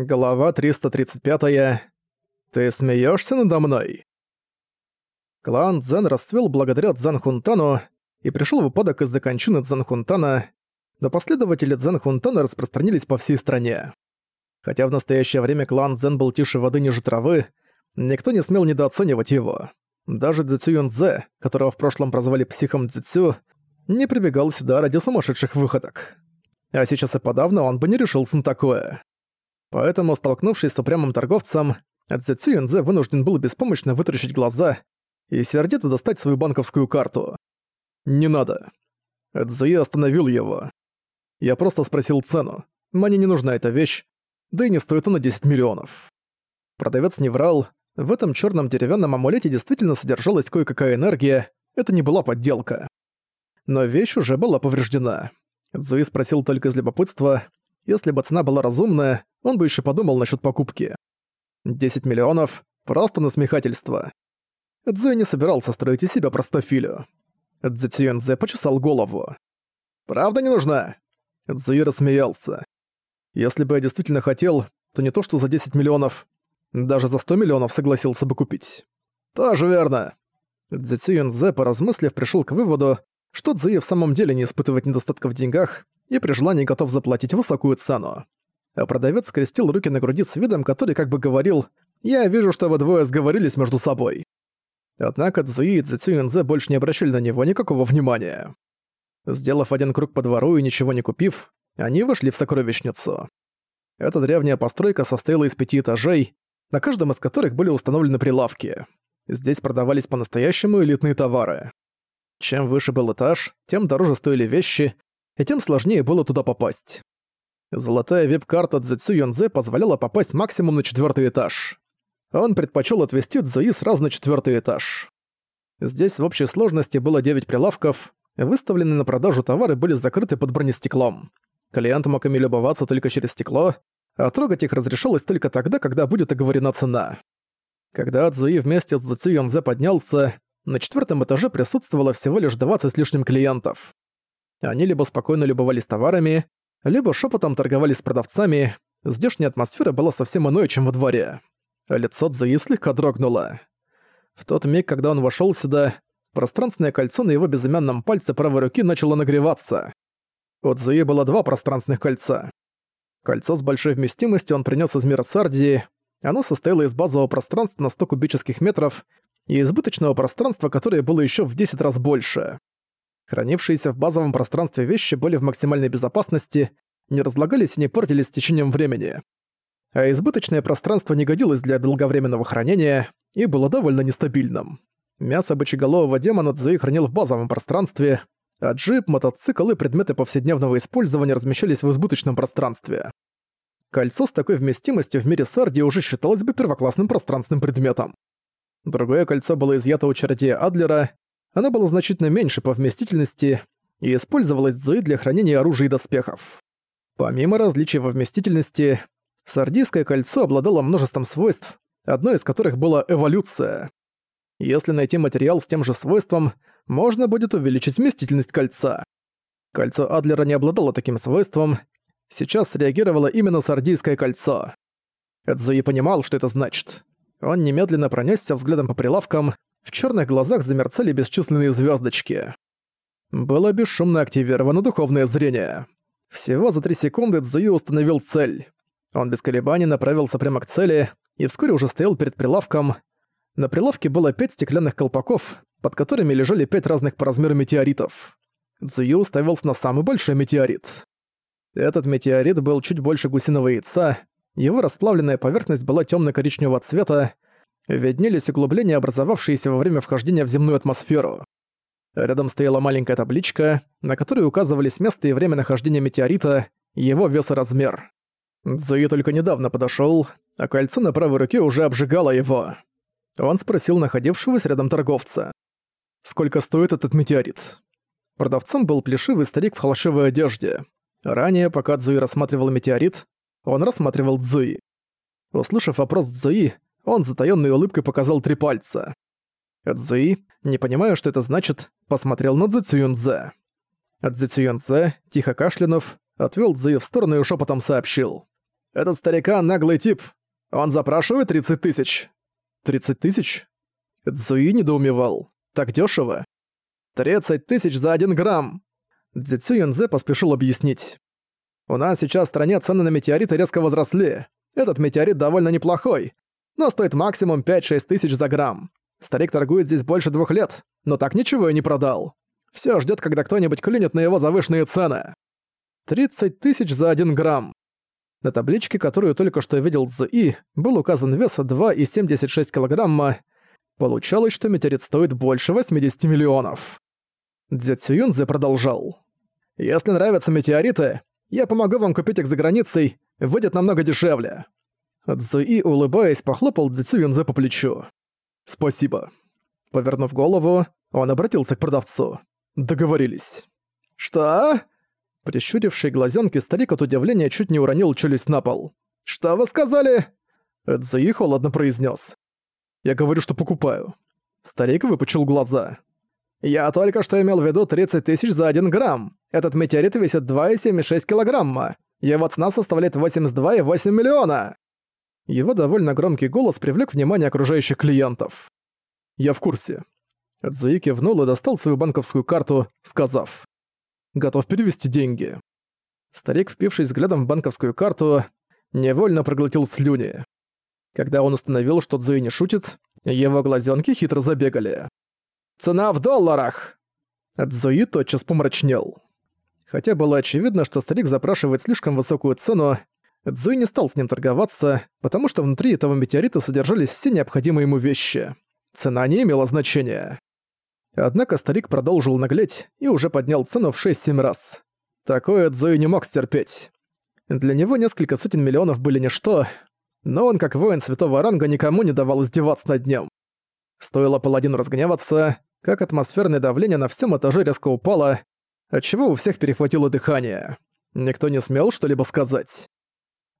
Глава 335. Ты смеешься надо мной? Клан Цзэн расцвел благодаря Цзэн Хунтану и пришел в упадок из-за кончины Цзэн Хунтана, но последователи Цзэн Хунтана распространились по всей стране. Хотя в настоящее время клан Цзэн был тише воды ниже травы, никто не смел недооценивать его. Даже Цзюцю Юнзе, которого в прошлом прозвали психом Цзюцю, не прибегал сюда ради сумасшедших выходок. А сейчас и подавно он бы не решился на такое. Поэтому, столкнувшись с упрямым торговцем, Цзэцю Юнзе вынужден был беспомощно вытаращить глаза и сердито достать свою банковскую карту. «Не надо». Цзуи остановил его. Я просто спросил цену. Мне не нужна эта вещь, да и не стоит она 10 миллионов. Продавец не врал, в этом черном деревянном амулете действительно содержалась кое-какая энергия, это не была подделка. Но вещь уже была повреждена. Зуи спросил только из любопытства, если бы цена была разумная, он бы еще подумал насчет покупки. 10 миллионов – просто насмехательство. Цзуи не собирался строить из себя простофилю. Цзюцюэнзе почесал голову. «Правда не нужна?» Цзуи рассмеялся. «Если бы я действительно хотел, то не то что за 10 миллионов, даже за 100 миллионов согласился бы купить». «Тоже верно». Цзюцюэнзе, поразмыслив, пришел к выводу, что Цзуи в самом деле не испытывает недостатка в деньгах, и при желании готов заплатить высокую цену. А продавец скрестил руки на груди с видом, который как бы говорил «Я вижу, что вы двое сговорились между собой». Однако Цзуи и Цзюцюинзе больше не обращали на него никакого внимания. Сделав один круг по двору и ничего не купив, они вошли в сокровищницу. Эта древняя постройка состояла из пяти этажей, на каждом из которых были установлены прилавки. Здесь продавались по-настоящему элитные товары. Чем выше был этаж, тем дороже стоили вещи, и тем сложнее было туда попасть. Золотая веб-карта Цзюцю Йонзе позволяла попасть максимум на четвертый этаж. Он предпочел отвезти Цзуи сразу на четвертый этаж. Здесь в общей сложности было 9 прилавков, выставленные на продажу товары были закрыты под бронестеклом. Клиент мог ими любоваться только через стекло, а трогать их разрешалось только тогда, когда будет оговорена цена. Когда Цзуи вместе с Цзюцю Йонзе поднялся, на четвертом этаже присутствовало всего лишь 20 с лишним клиентов. Они либо спокойно любовались товарами, либо шепотом торговались с продавцами. Здешняя атмосфера была совсем иной, чем во дворе. Лицо Цзуи слегка дрогнуло. В тот миг, когда он вошел сюда, пространственное кольцо на его безымянном пальце правой руки начало нагреваться. У Цзуи было два пространственных кольца. Кольцо с большой вместимостью он принес из мира Сардии. Оно состояло из базового пространства на 100 кубических метров и избыточного пространства, которое было еще в 10 раз больше. Хранившиеся в базовом пространстве вещи были в максимальной безопасности, не разлагались и не портились с течением времени. А избыточное пространство не годилось для долговременного хранения и было довольно нестабильным. Мясо бычеголового демона Цзуи хранил в базовом пространстве, а джип, мотоцикл и предметы повседневного использования размещались в избыточном пространстве. Кольцо с такой вместимостью в мире Сарди уже считалось бы первоклассным пространственным предметом. Другое кольцо было изъято у чародея Адлера, оно было значительно меньше по вместительности и использовалось Зои для хранения оружия и доспехов. Помимо различий во вместительности, сардийское кольцо обладало множеством свойств, одно из которых была эволюция. Если найти материал с тем же свойством, можно будет увеличить вместительность кольца. Кольцо Адлера не обладало таким свойством, сейчас среагировало именно сардийское кольцо. Эдзуи понимал, что это значит. Он немедленно пронесся взглядом по прилавкам, в черных глазах замерцали бесчисленные звездочки. Было бесшумно активировано духовное зрение. Всего за три секунды Цзуи установил цель. Он без колебаний направился прямо к цели и вскоре уже стоял перед прилавком. На прилавке было пять стеклянных колпаков, под которыми лежали пять разных по размеру метеоритов. Цзуи уставился на самый большой метеорит. Этот метеорит был чуть больше гусиного яйца, его расплавленная поверхность была темно-коричневого цвета, виднелись углубления, образовавшиеся во время вхождения в земную атмосферу. Рядом стояла маленькая табличка, на которой указывались место и время нахождения метеорита, его вес и размер. Цзуи только недавно подошёл, а кольцо на правой руке уже обжигало его. Он спросил находившегося рядом торговца. «Сколько стоит этот метеорит?» Продавцом был плешивый старик в холошевой одежде. Ранее, пока Цзуи рассматривал метеорит, он рассматривал Цзуи. Услышав вопрос Цзуи, он затаённой улыбкой показал три пальца. Цзуи, не понимая, что это значит, посмотрел на Цзюцюнзе. Цзюцюнзе, тихо кашлянув, отвёл Цзуи в сторону и шепотом сообщил. Этот старикан наглый тип. Он запрашивает 30 тысяч. 30 тысяч? Цзуи недоумевал. Так дешево? 30 тысяч за один грамм. Дзюцю Юнзе поспешил объяснить. У нас сейчас в стране цены на метеориты резко возросли. Этот метеорит довольно неплохой, но стоит максимум 5-6 тысяч за грамм. Старик торгует здесь больше двух лет, но так ничего и не продал. Все ждет, когда кто-нибудь клюнет на его завышенные цены. 30 тысяч за один грамм. На табличке, которую только что видел Цзуи, был указан вес 2,76 килограмма. Получалось, что метеорит стоит больше 80 миллионов. Дзя Цююнзе продолжал. «Если нравятся метеориты, я помогу вам купить их за границей, выйдет намного дешевле». Цзуи, улыбаясь, похлопал Дзя Цююнзе по плечу. «Спасибо». Повернув голову, он обратился к продавцу. «Договорились». «Что?» Прищуривший глазенки старик от удивления чуть не уронил челюсть на пол. «Что вы сказали?» Эдзуи холодно произнес. «Я говорю, что покупаю». Старик выпучил глаза. «Я только что имел в виду 30 тысяч за 1 грамм. Этот метеорит весит 2,76 килограмма. Его цена составляет 82,8 миллиона». Его довольно громкий голос привлек внимание окружающих клиентов. «Я в курсе». Эдзуи кивнул и достал свою банковскую карту, сказав готов перевести деньги. Старик, впившись взглядом в банковскую карту, невольно проглотил слюни. Когда он установил, что Цзуи не шутит, его глазенки хитро забегали. «Цена в долларах!» Цзуи тотчас помрачнел. Хотя было очевидно, что старик запрашивает слишком высокую цену, Цзуи не стал с ним торговаться, потому что внутри этого метеорита содержались все необходимые ему вещи. Цена не имела значения. Однако старик продолжил наглеть и уже поднял цену в 6-7 раз. Такое Цзуи не мог стерпеть. Для него несколько сотен миллионов были ничто, но он, как воин святого ранга, никому не давал издеваться над ним. Стоило паладину разгневаться, как атмосферное давление на всем этаже резко упало, отчего у всех перехватило дыхание. Никто не смел что-либо сказать.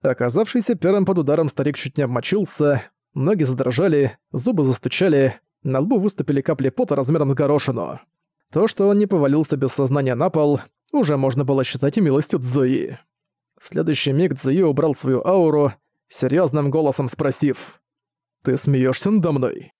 Оказавшийся первым под ударом старик чуть не обмочился, ноги задрожали, зубы застучали, на лбу выступили капли пота размером с горошину. То, что он не повалился без сознания на пол, уже можно было считать и милостью Цзуи. В следующий миг Цзуи убрал свою ауру, серьезным голосом спросив «Ты смеешься надо мной?»